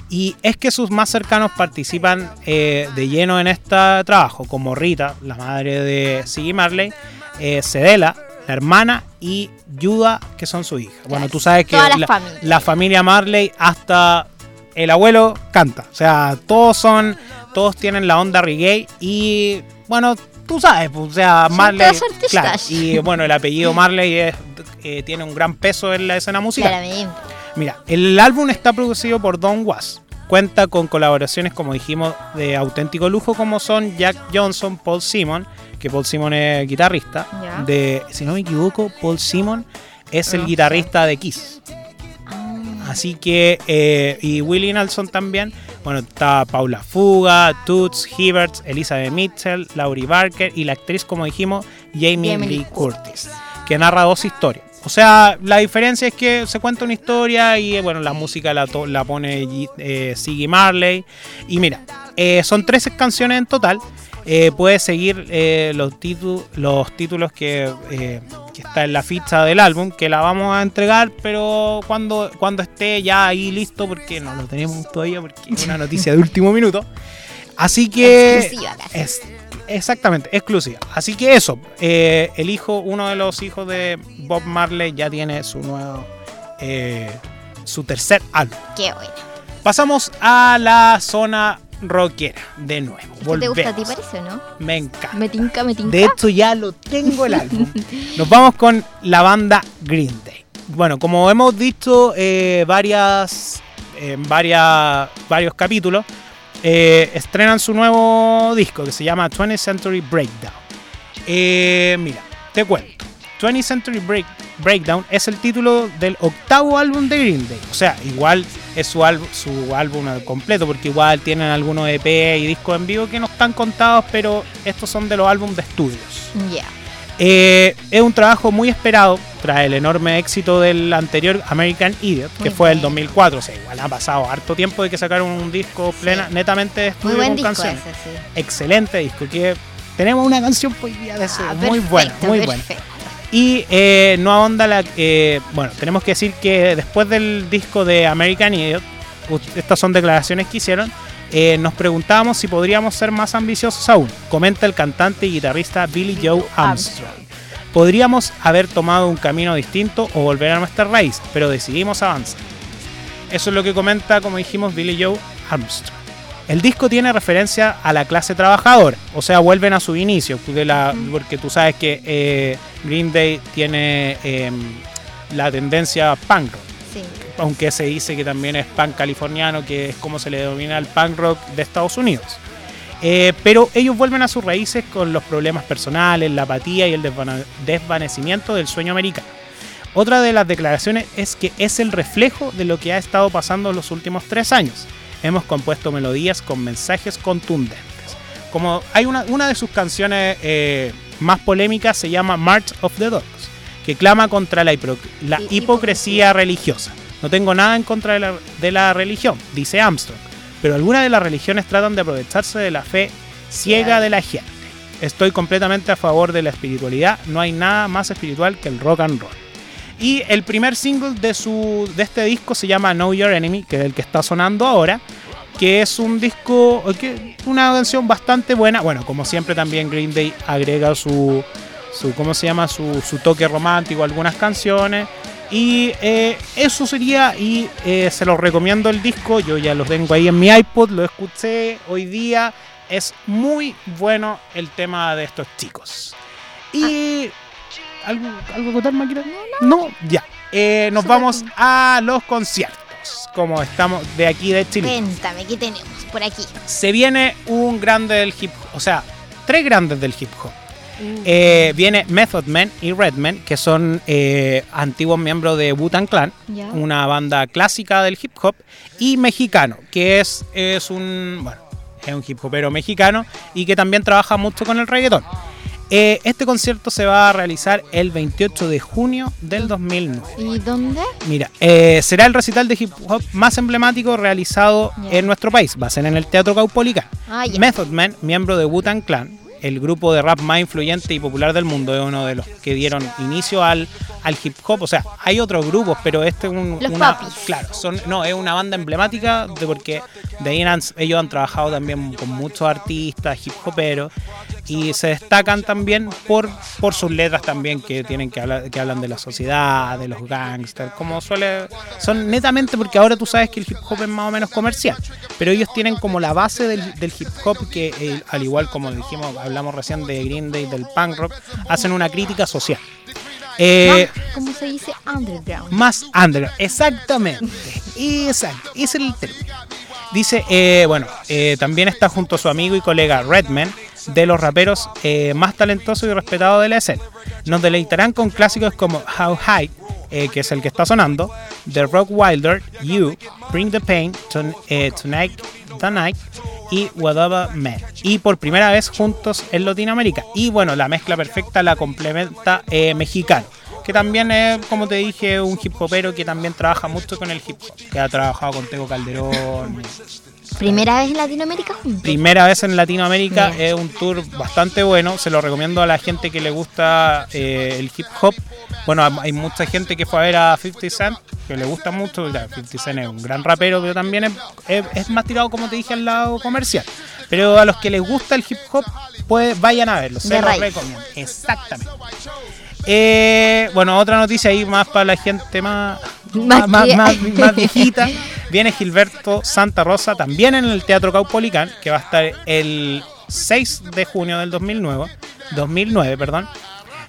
Y es que sus más cercanos participan eh, de lleno en este trabajo, como Rita, la madre de Siggy Marley, eh, Cedela, la hermana y Yuda, que son su hija. Bueno, tú sabes que la familia. la familia Marley hasta el abuelo canta. O sea, todos son, todos tienen la onda reggae y bueno, tú sabes, pues, o sea, Marley. claro, y bueno, el apellido Marley es, eh, tiene un gran peso en la escena musical. Claramente. Mira, el álbum está producido por Don Was. Cuenta con colaboraciones, como dijimos, de auténtico lujo, como son Jack Johnson, Paul Simon, que Paul Simon es guitarrista. De, si no me equivoco, Paul Simon es el sé. guitarrista de Kiss. Ah, Así que, eh, y Willie Nelson también. Bueno, está Paula Fuga, Toots, Hibbert, Elizabeth Mitchell, Laurie Barker y la actriz, como dijimos, Jamie, Jamie Lee Curtis. que narra dos historias. O sea, la diferencia es que se cuenta una historia y eh, bueno, la música la, pone G- eh, Siggy Marley. Y mira, eh, son 13 canciones en total. Eh, puedes seguir eh, los, titu- los títulos que, eh, que está en la ficha del álbum, que la vamos a entregar, pero cuando, cuando esté ya ahí listo, porque no lo tenemos todavía, porque es una noticia de último minuto. Así que... Exclusiva. Es, exactamente, exclusiva. Así que eso, el hijo, uno de los hijos de Bob Marley ya tiene su nuevo, su tercer álbum. Qué bueno. Pasamos a la zona rockera de nuevo. ¿Qué te gusta a ti, parece o no? Me encanta. Me tinca, me tinca. De hecho, ya lo tengo el álbum. Nos vamos con la banda Green Day. Bueno, como hemos dicho eh, varias, en varias, varios capítulos, eh, estrenan su nuevo disco que se llama 20th Century Breakdown. Eh, mira, te cuento. 20th Century Break- Breakdown es el título del octavo álbum de Green Day. O sea, igual es su, álbum su álbum completo, porque igual tienen algunos EP y discos en vivo que no están contados, pero estos son de los álbumes de estudios. Ya. Eh, es un trabajo muy esperado tras el enorme éxito del anterior American Idiot, que Muy fue el bueno. 2004. O sea, igual ha pasado harto tiempo de que sacaron un disco plena, netamente de Muy estudio buen con disco canciones. ese, sí. Excelente disco, que tenemos una canción por día de ese, Ah, muy buena, perfecto, muy buena. perfecto. Y eh, no ahonda la. eh, bueno, tenemos que decir que después del disco de American Idiot, u- estas son declaraciones que hicieron, eh, nos preguntábamos si podríamos ser más ambiciosos aún. Comenta el cantante y guitarrista Billy Joe Armstrong. Podríamos haber tomado un camino distinto o volver a nuestra raíz, pero decidimos avanzar. Eso es lo que comenta, como dijimos, Billy Joe Armstrong. El disco tiene referencia a la clase trabajadora, o sea, vuelven a su inicio, de la- porque tú sabes que eh, Green Day tiene eh, la tendencia punk rock, Sí. aunque se dice que también es punk californiano, que es como se le denomina el punk rock de Estados Unidos. Eh, pero ellos vuelven a sus raíces con los problemas personales, la apatía y el desvanecimiento del sueño americano. Otra de las declaraciones es que es el reflejo de lo que ha estado pasando en los últimos tres años. Hemos compuesto melodías con mensajes contundentes. Como hay una, una de sus canciones eh, más polémicas se llama March of the Dogs, que clama contra la, la Hi- hipocresía religiosa. No tengo nada en contra de la, de la religión, dice Armstrong, pero algunas de las religiones tratan de aprovecharse de la fe ciega de la gente. Estoy completamente a favor de la espiritualidad, no hay nada más espiritual que el rock and roll. Y el primer single de, su, de este disco se llama Know Your Enemy, que es el que está sonando ahora, que es un disco, que, una canción bastante buena. Bueno, como siempre también Green Day agrega su, su ¿cómo se llama? Su, toque romántico a algunas canciones. Y eh, eso sería, y eh, se los recomiendo el disco, yo ya lo tengo ahí en mi iPod, lo escuché hoy día, es muy bueno el tema de estos chicos. Y... ¿Algo, algo que contar, Maquila? No, ya. Eh, nos vamos bien. a los conciertos, como estamos de aquí de Chile. Cuéntame, ¿qué tenemos por aquí? Se viene un grande del hip hop, o sea, tres grandes del hip hop. Uh, Eh, viene Method Man y Redman, que son eh, antiguos miembros de Wu-Tang Clan, una banda clásica del hip hop, y mexicano, que es, es un, bueno, es un hip hopero mexicano y que también trabaja mucho con el reggaetón. Eh, este concierto se va a realizar el 28 de junio del 2009. ¿Y dónde? Mira, eh, será el recital de hip hop más emblemático realizado en nuestro país. Va a ser en el Teatro Caupolicán. Ah. Method Man, miembro de Wu-Tang Clan, el grupo de rap más influyente y popular del mundo, es uno de los que dieron inicio al, al hip hop. O sea, hay otros grupos, pero este es un, Los una, papis. claro, son, no, es una banda emblemática de porque de ahí han- ellos han trabajado también con muchos artistas, hip hoperos, y se destacan también por, por sus letras también que tienen que hablar, que hablan de la sociedad, de los gangsters, como suele, son netamente porque ahora tú sabes que el hip hop es más o menos comercial, pero ellos tienen como la base del, del hip hop que eh, al igual como dijimos, hablamos recién de Green Day, del punk rock, hacen una crítica social. Eh, Más, ¿Cómo se dice? Underground. más exactamente. Exacto, ese es el término. Dice, eh, bueno, eh, también está junto a su amigo y colega Redman, de los raperos eh, más talentosos y respetados de la escena. Nos deleitarán con clásicos como How High, eh, que es el que está sonando, The Rock Wilder, You, Bring the Pain, Ton- eh, Tonight, Tonight y Whatever Man. Y por primera vez juntos en Latinoamérica. Y bueno, la mezcla perfecta la complementa eh, mexicano. que también es, como te dije, un hip hopero que también trabaja mucho con el hip hop, que ha trabajado con Tego Calderón. ¿Primera vez en Latinoamérica juntos? Primera vez en Latinoamérica, es un tour bastante bueno, se lo recomiendo a la gente que le gusta eh, el hip hop. Bueno, hay mucha gente que fue a ver a 50 Cent, que le gusta mucho, claro, 50 Cent es un gran rapero, pero también es, es- es más tirado, como te dije, al lado comercial. Pero a los que les gusta el hip hop, pues vayan a verlo, se De lo raíz. recomiendo. Exactamente. Eh, bueno, otra noticia ahí más para la gente más, Más más, que- más- más viejita. Viene Gilberto Santa Rosa también en el Teatro Caupolicán, que va a estar el 6 de junio del 2009, 2009 perdón.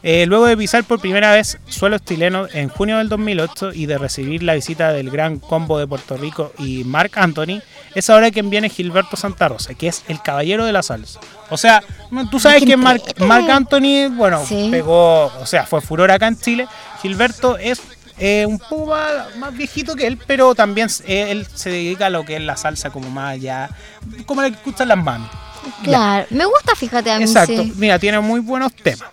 Eh, luego de pisar por primera vez suelos chilenos en junio del 2008 y de recibir la visita del gran combo de Puerto Rico y Mark Anthony, es ahora quien viene Gilberto Santa Rosa, que es el caballero de la salsa. O sea, tú sabes que Mark. Mark Anthony, bueno, Sí. pegó, o sea, fue furor acá en Chile. Gilberto es eh, un poco más, más viejito que él, pero también eh, él se dedica a lo que es la salsa como más allá, como la que escuchan las manos. Claro, me gusta, fíjate a mí. Exacto, sí. mira, tiene muy buenos temas.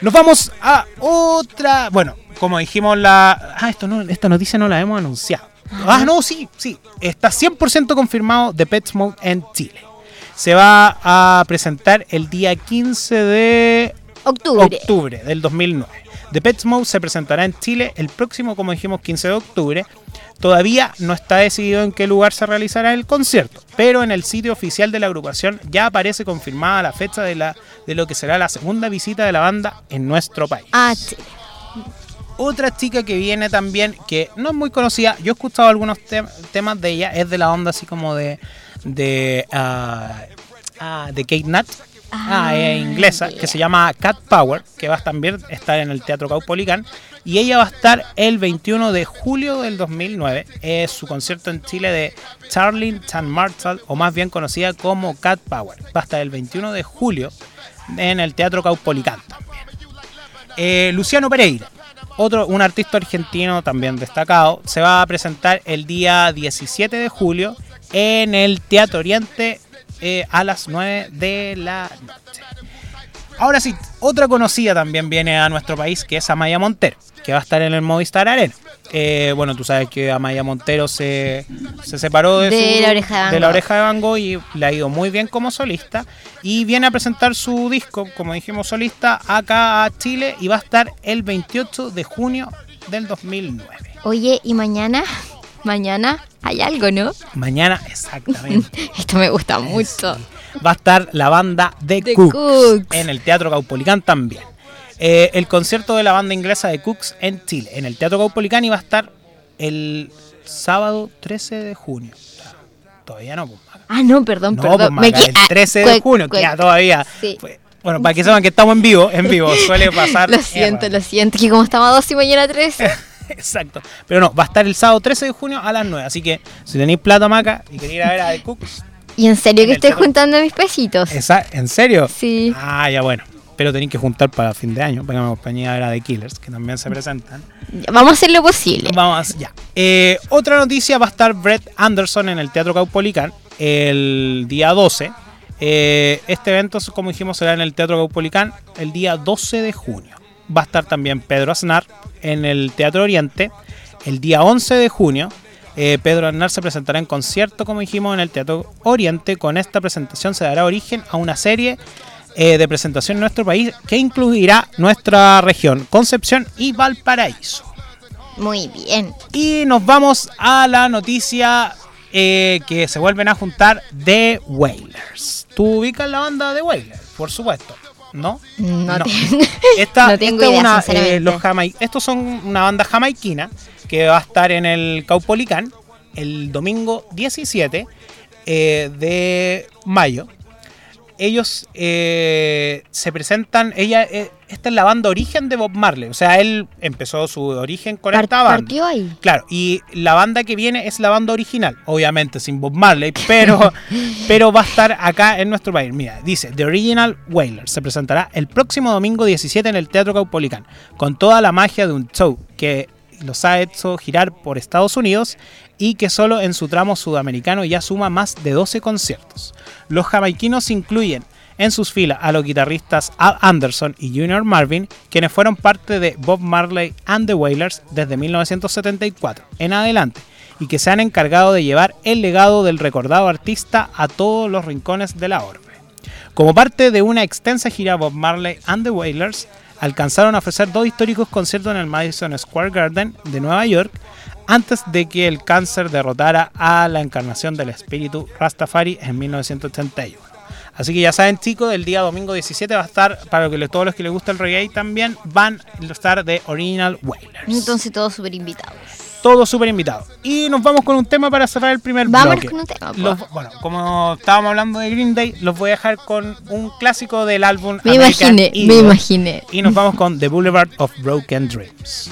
Nos vamos a otra, bueno, como dijimos la... Ah, esto no, esta noticia no la hemos anunciado. Ah, no, sí, sí. Está 100% confirmado The Pet Mode en Chile. Se va a presentar el día 15 de Octubre. octubre del 2009. The Pet Mode se presentará en Chile el próximo, como dijimos, 15 de octubre. Todavía no está decidido en qué lugar se realizará el concierto, pero en el sitio oficial de la agrupación ya aparece confirmada la fecha de, la, de lo que será la segunda visita de la banda en nuestro país. Ah, Chile. Otra chica que viene también, que no es muy conocida, yo he escuchado algunos tem- temas de ella, es de la onda así como de de, ah, ah, de Kate Nat, ah, Ah, es inglesa, que se llama Cat Power, que va a también estar en el Teatro Caupolicán, y ella va a estar el 21 de julio del 2009, es su concierto en Chile de Charlene Chan Marshall, o más bien conocida como Cat Power, va a estar el 21 de julio en el Teatro Caupolicán también. Eh, Luciano Pereira, otro, un artista argentino también destacado, se va a presentar el día 17 de julio en el Teatro Oriente eh, a las 9 de la noche. Ahora sí, otra conocida también viene a nuestro país, que es Amaya Montero, que va a estar en el Movistar Arena. Eh, bueno, tú sabes que Amaya Montero se, se separó de, De su- la oreja de de la oreja de Van Gogh y le ha ido muy bien como solista. Y viene a presentar su disco, como dijimos, solista acá a Chile y va a estar el 28 de junio del 2009. Oye, ¿y mañana? Mañana hay algo, ¿no? Mañana, exactamente. Esto me gusta mucho. va a estar la banda The, The Cooks, Cooks. en el Teatro Caupolicán también. Eh, el concierto de la banda inglesa The Cooks en Chile, en el Teatro Caupolicán, iba a estar el sábado 13 de junio. Todavía no, pues. Ah, no, perdón, No, perdón. pues, Maca, el ah, 13 de junio, queda todavía. Sí. Bueno, para que sepan que estamos en vivo, en vivo, suele pasar. Lo siento, error. lo siento. Que como estamos a dos y mañana tres. Exacto. Pero no, va a estar el sábado 13 de junio a las 9. Así que si tenéis plata, Maca, y queréis ir a ver a The Cooks, ¿Y en serio En que estoy teatro. juntando mis pesitos? ¿esa- ¿en serio? Sí. Ah, ya bueno. Pero tenéis que juntar para fin de año, para que me acompañe a ver a The Killers, que también se presentan. Vamos a hacer lo posible. Vamos, ya. Eh, otra noticia va a estar Brett Anderson en el Teatro Caupolicán el día 12. Eh, este evento, como dijimos, será en el Teatro Caupolicán el día 12 de junio. Va a estar también Pedro Aznar en el Teatro Oriente el día 11 de junio. Eh, Pedro Aznar se presentará en concierto, como dijimos, en el Teatro Oriente. Con esta presentación se dará origen a una serie eh, de presentación en nuestro país que incluirá nuestra región, Concepción y Valparaíso. Muy bien. Y nos vamos a la noticia eh, que se vuelven a juntar The Wailers. ¿Tú ubicas la banda The Wailers? Por supuesto. ¿No? No, No. tengo- Esta, No tengo esta idea, una, eh, los jamai- estos son una banda jamaiquina que va a estar en el Caupolicán el domingo 17 eh, de mayo. Ellos eh, se presentan, ella, esta es la banda origen de Bob Marley, o sea, él empezó su origen con esta banda. partió ahí. Claro, y la banda que viene es la banda original, obviamente sin Bob Marley, pero, pero va a estar acá en nuestro país. Mira, dice, The Original Wailers se presentará el próximo domingo 17 en el Teatro Caupolicán, con toda la magia de un show que los ha hecho girar por Estados Unidos y que solo en su tramo sudamericano ya suma más de 12 conciertos. Los jamaiquinos incluyen en sus filas a los guitarristas Al Anderson y Junior Marvin, quienes fueron parte de Bob Marley and the Wailers desde 1974 en adelante y que se han encargado de llevar el legado del recordado artista a todos los rincones de la orbe. Como parte de una extensa gira Bob Marley and the Wailers, alcanzaron a ofrecer dos históricos conciertos en el Madison Square Garden de Nueva York antes de que el cáncer derrotara a la encarnación del espíritu Rastafari en 1981. Así que ya saben chicos, el día domingo 17 va a estar, para que todos los que les gusta el reggae también, van a estar de Original Wailers. Entonces todos súper invitados. Todos súper invitados. Y nos vamos con un tema para cerrar el primer Vámonos bloque. con un tema. po. Los- bueno, como estábamos hablando de Green Day, los voy a dejar con un clásico del álbum me American imaginé, me Idiot. imaginé. Y nos vamos con The Boulevard of Broken Dreams.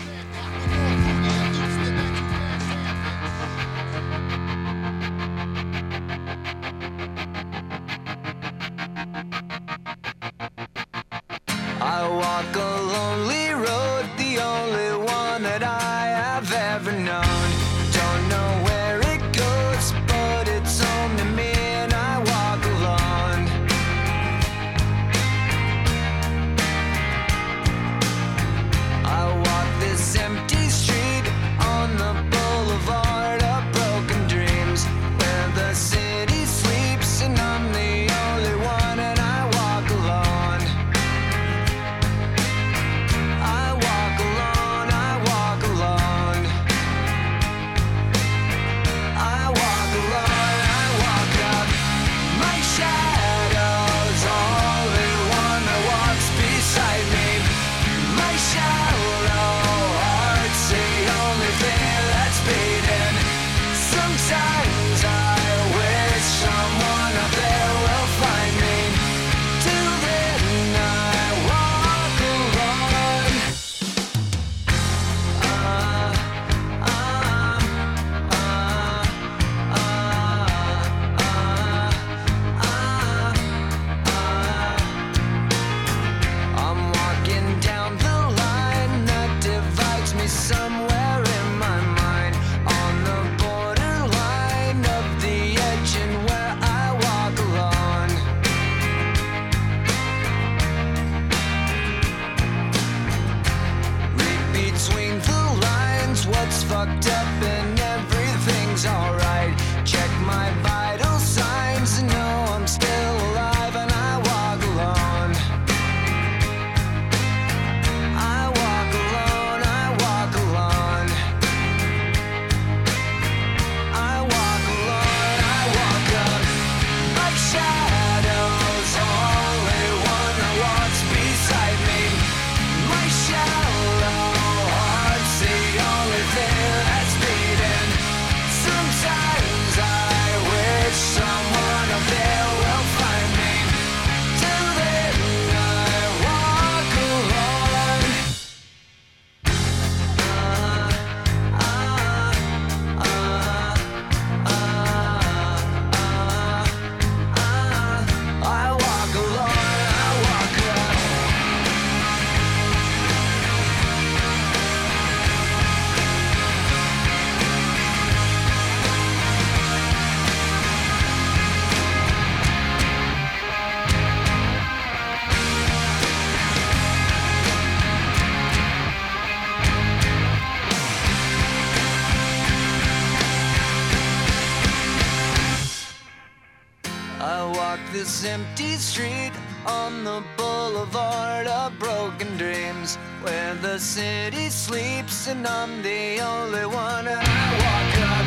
This empty street on the boulevard of broken dreams where the city sleeps and I'm the only one. And I walk up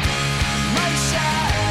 my shadow's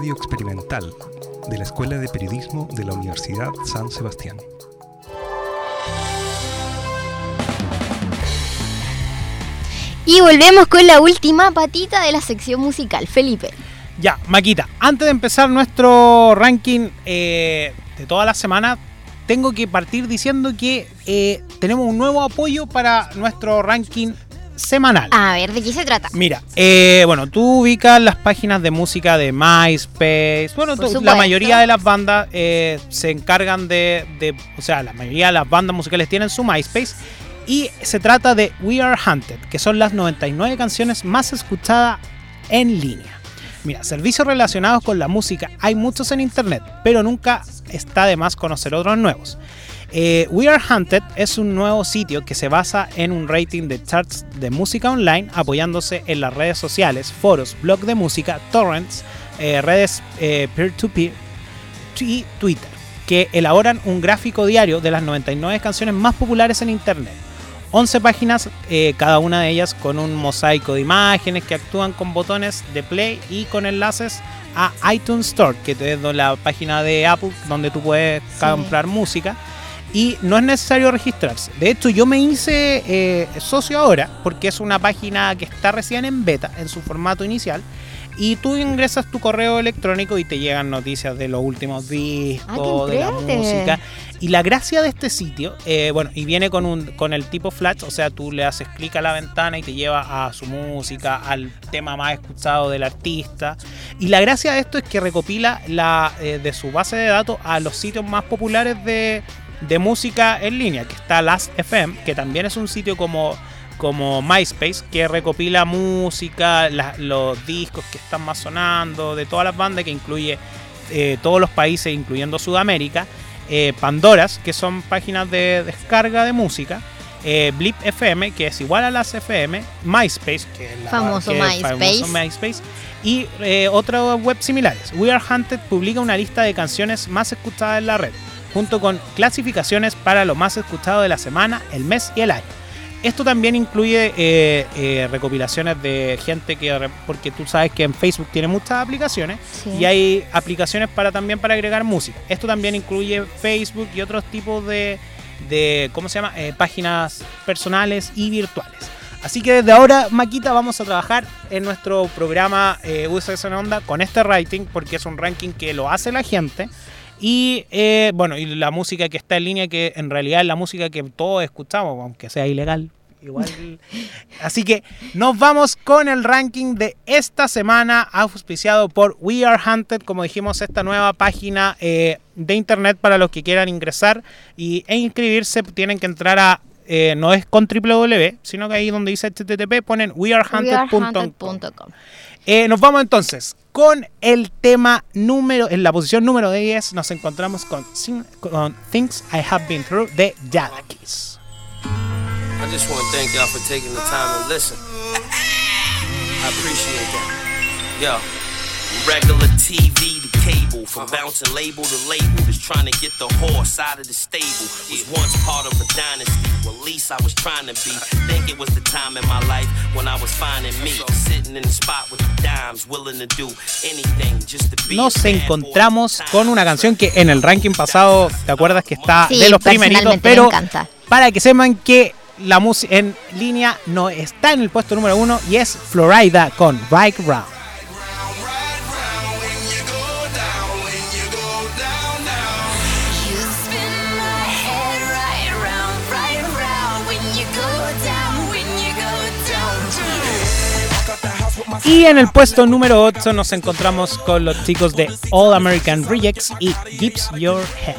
radio experimental de la Escuela de Periodismo de la Universidad San Sebastián. Y volvemos con la última patita de la sección musical, Felipe. Ya, Maquita, antes de empezar nuestro ranking eh, de toda la semana, tengo que partir diciendo que eh, tenemos un nuevo apoyo para nuestro ranking semanal. A ver, ¿de qué se trata? Mira, eh, bueno, tú ubicas las páginas de música de MySpace. Bueno, tú- la mayoría de las bandas eh, se encargan de, de- O sea, la mayoría de las bandas musicales tienen su MySpace. Y se trata de We Are Hunted, que son las 99 canciones más escuchadas en línea. Mira, servicios relacionados con la música hay muchos en internet, pero nunca está de más conocer otros nuevos. Eh, We Are Hunted es un nuevo sitio que se basa en un rating de charts de música online apoyándose en las redes sociales, foros, blog de música, torrents, eh, redes eh, peer-to-peer y Twitter, que elaboran un gráfico diario de las 99 canciones más populares en internet. 11 páginas, cada una de ellas con un mosaico de imágenes que actúan con botones de play y con enlaces a iTunes Store, que es la página de Apple donde tú puedes comprar música. Y no es necesario registrarse. De hecho, yo me hice eh, socio ahora porque es una página que está recién en beta, en su formato inicial. Y tú ingresas tu correo electrónico y te llegan noticias de los últimos discos, de la música. Y la gracia de este sitio, eh, bueno, y viene con, un, con el tipo Flash, o sea, tú le haces clic a la ventana y te lleva a su música, al tema más escuchado del artista. Y la gracia de esto es que recopila la, eh, de su base de datos a los sitios más populares de, de música en línea, que está Last FM, que también es un sitio como, como MySpace, que recopila música, la- los discos que están más sonando, de todas las bandas, que incluye eh, todos los países, incluyendo Sudamérica. eh, Pandoras, que son páginas de descarga de música. eh, Blip FM, que es igual a las FM. MySpace, que es la Famoso que MySpace. famoso MySpace. Y eh, otras web similares. We Are Hunted publica una lista de canciones más escuchadas en la red, junto con clasificaciones para lo más escuchado de la semana, el mes y el año. Esto también incluye eh, eh, recopilaciones de gente que, porque tú sabes que en Facebook tiene muchas aplicaciones Sí. y hay aplicaciones para también para agregar música. Esto también incluye Facebook y otros tipos de, de ¿cómo se llama? Eh, páginas personales y virtuales. Así que desde ahora, Maquita, vamos a trabajar en nuestro programa eh, USS en Onda con este rating, porque es un ranking que lo hace la gente. Y eh, bueno, y la música que está en línea, que en realidad es la música que todos escuchamos, aunque sea ilegal. Igual. Así que nos vamos con el ranking de esta semana, auspiciado por We Are Hunted, como dijimos, esta nueva página eh, de internet para los que quieran ingresar y, e inscribirse. Tienen que entrar a, eh, no es con www, sino que ahí donde dice http ponen wearehunted.com. wearehunted.com. Eh, nos vamos entonces con el tema número, en la posición número 10 nos encontramos con, con Things I Have Been Through de Jadakis. I just want to thank y'all for taking the time to listen. I appreciate that. Yo. Regular TV to cable, from bouncing label to label, just trying to get the horse out of the stable. Was once part of a dynasty, well, at least I was trying to be. Think it was the time in my life when I was finding me, sitting in the spot with the dimes, willing to do anything just to be. Nos encontramos con una canción que en el ranking pasado, ¿te acuerdas que está Sí, de los primeritos? me Pero para que sepan que la música en línea no está en el puesto número uno y es Florida con Right Round. Y en el puesto número 8 nos encontramos con los chicos de All American Rejects y Gives Your Head.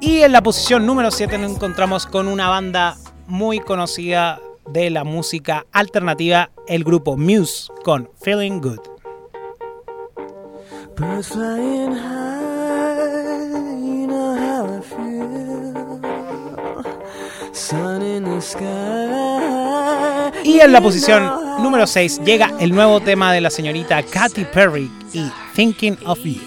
Y en la posición número 7 nos encontramos con una banda muy conocida de la música alternativa, el grupo Muse con Feeling Good. Y en la posición número 6 llega el nuevo tema de la señorita Katy Perry y Thinking of You.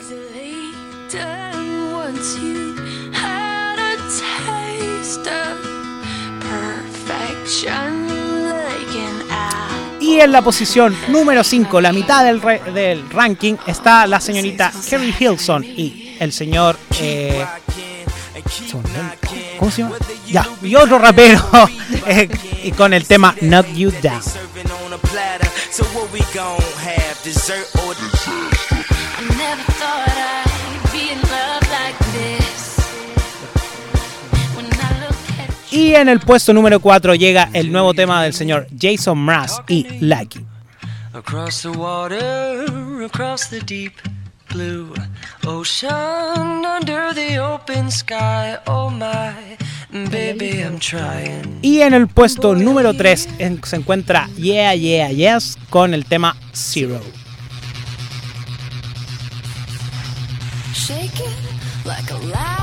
Y en la posición número 5, la mitad del, del, ranking, está la señorita Kerry Hilson y el señor. Eh, ¿Cómo se llama? Ya, y otro rapero eh, con el tema Knock You Down. Y en el puesto número 4 llega el nuevo tema del señor Jason Mraz y Lucky. Across the water, across the deep blue ocean, under the open sky, oh my. Baby, I'm trying. Y en el puesto número 3 se encuentra Yeah, Yeah, Yes con el tema Zero. Shake like a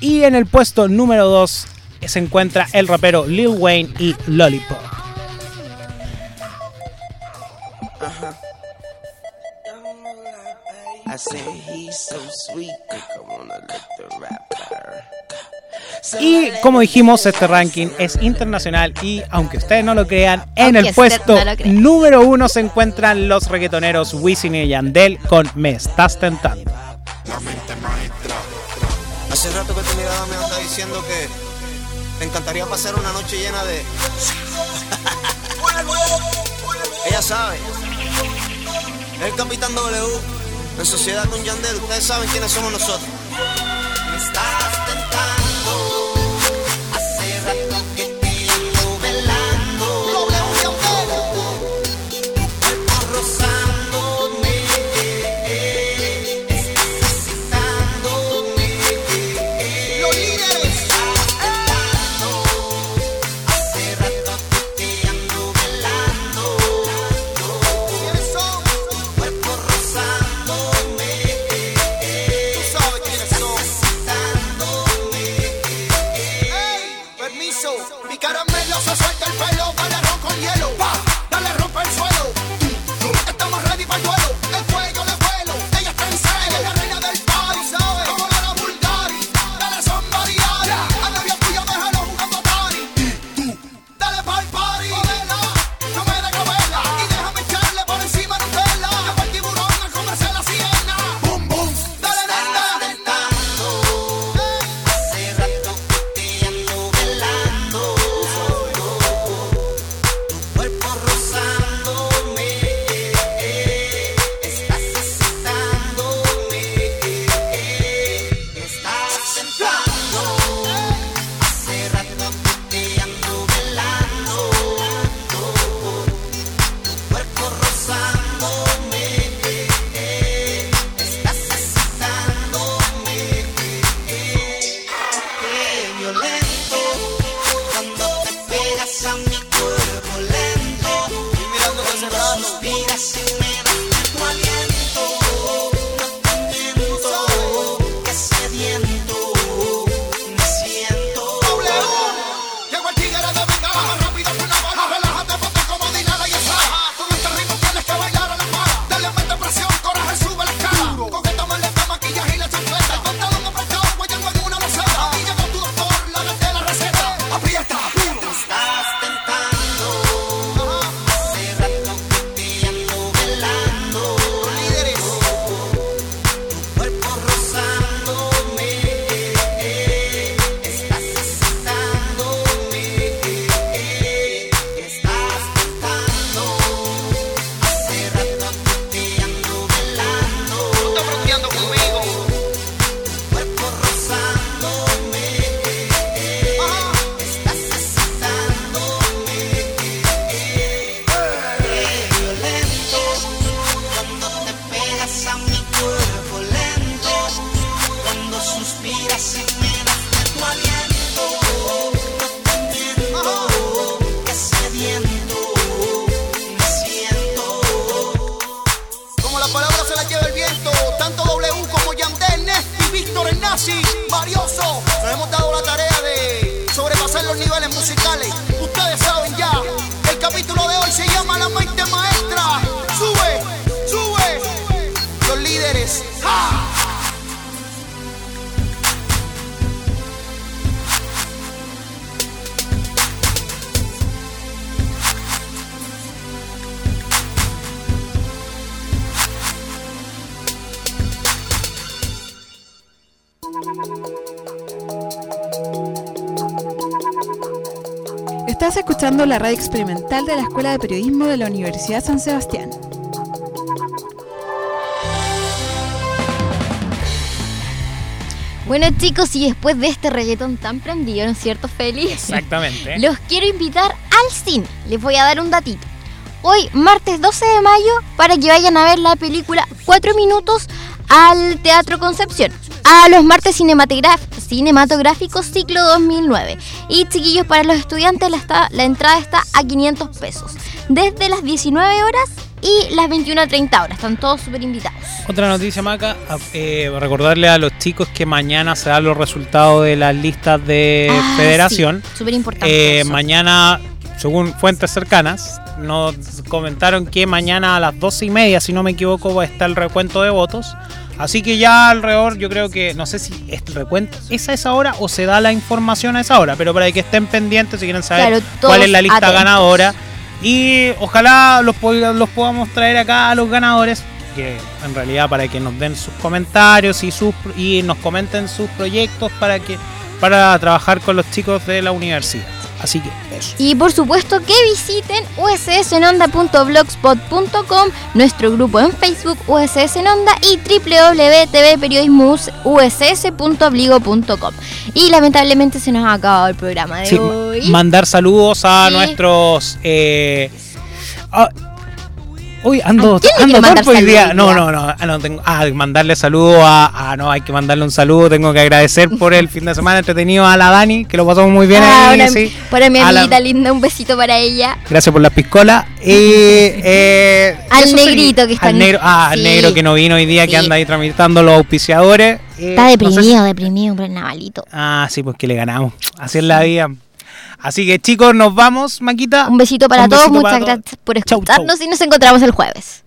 Y en el puesto número 2 se encuentra el rapero Lil Wayne y Lollipop. Y como dijimos, este ranking es internacional y aunque ustedes no lo crean, en el puesto número uno se encuentran los reggaetoneros Wisin y Yandel con Me Estás Tentando. Hace rato que tu mirada me anda diciendo que me encantaría pasar una noche llena de. Ella sabe. El Capitán W. En sociedad con Yandel, ustedes saben quiénes somos nosotros. Escuchando la radio experimental de la Escuela de Periodismo de la Universidad San Sebastián. Bueno chicos, y después de este reggaetón tan prendido, ¿no es cierto, Feli? Exactamente. Los quiero invitar al cine. Les voy a dar un datito. Hoy, martes 12 de mayo, para que vayan a ver la película 4 minutos al Teatro Concepción. A los martes cinematográficos ciclo 2009. Y chiquillos, para los estudiantes la, está- la entrada está a 500 pesos. Desde las 19 horas y las 21.30 horas. Están todos súper invitados. Otra noticia, Maca, eh, recordarle a los chicos que mañana se dan los resultados de las listas de Ah, federación. sí, Súper importante. Eh, mañana, según fuentes cercanas, nos comentaron que mañana a las doce y media, si no me equivoco, va a estar el recuento de votos. Así que ya alrededor, yo creo que, no sé si el recuento es a esa hora o se da la información a esa hora, pero para que estén pendientes si quieren saber Claro, cuál es la lista atentos. ganadora. Y ojalá los, los podamos traer acá a los ganadores, que en realidad para que nos den sus comentarios y, sus, y nos comenten sus proyectos para, que, para trabajar con los chicos de la universidad. Así que eso. Y por supuesto que visiten ussnonda.blogspot.com, nuestro grupo en Facebook USS en Onda y www.tvperiodismouss.com. Y lamentablemente se nos ha acabado el programa de Sí, hoy. mandar saludos a Sí. nuestros. Eh, uy, ando, ¿A ando torpe hoy día. No, no, no. ah, no tengo, ah, mandarle saludos a, ah, no, hay que mandarle un saludo. Tengo que agradecer por el fin de semana entretenido a la Dani, que lo pasamos muy bien Ah, ahí. una- sí. Para mi A la- amiguita linda, un besito para ella. Gracias por las piscolas. Y, eh, Al sería- negrito que está al negro, ah, al negro que no vino hoy día, que anda ahí tramitando los auspiciadores. Eh, Está no sé deprimido, deprimido el navalito. Ah, sí, pues que le ganamos. Así es la vida. Así que chicos, nos vamos, Maquita. Un besito para Un todos, muchas todos. gracias por escucharnos y nos encontramos el jueves.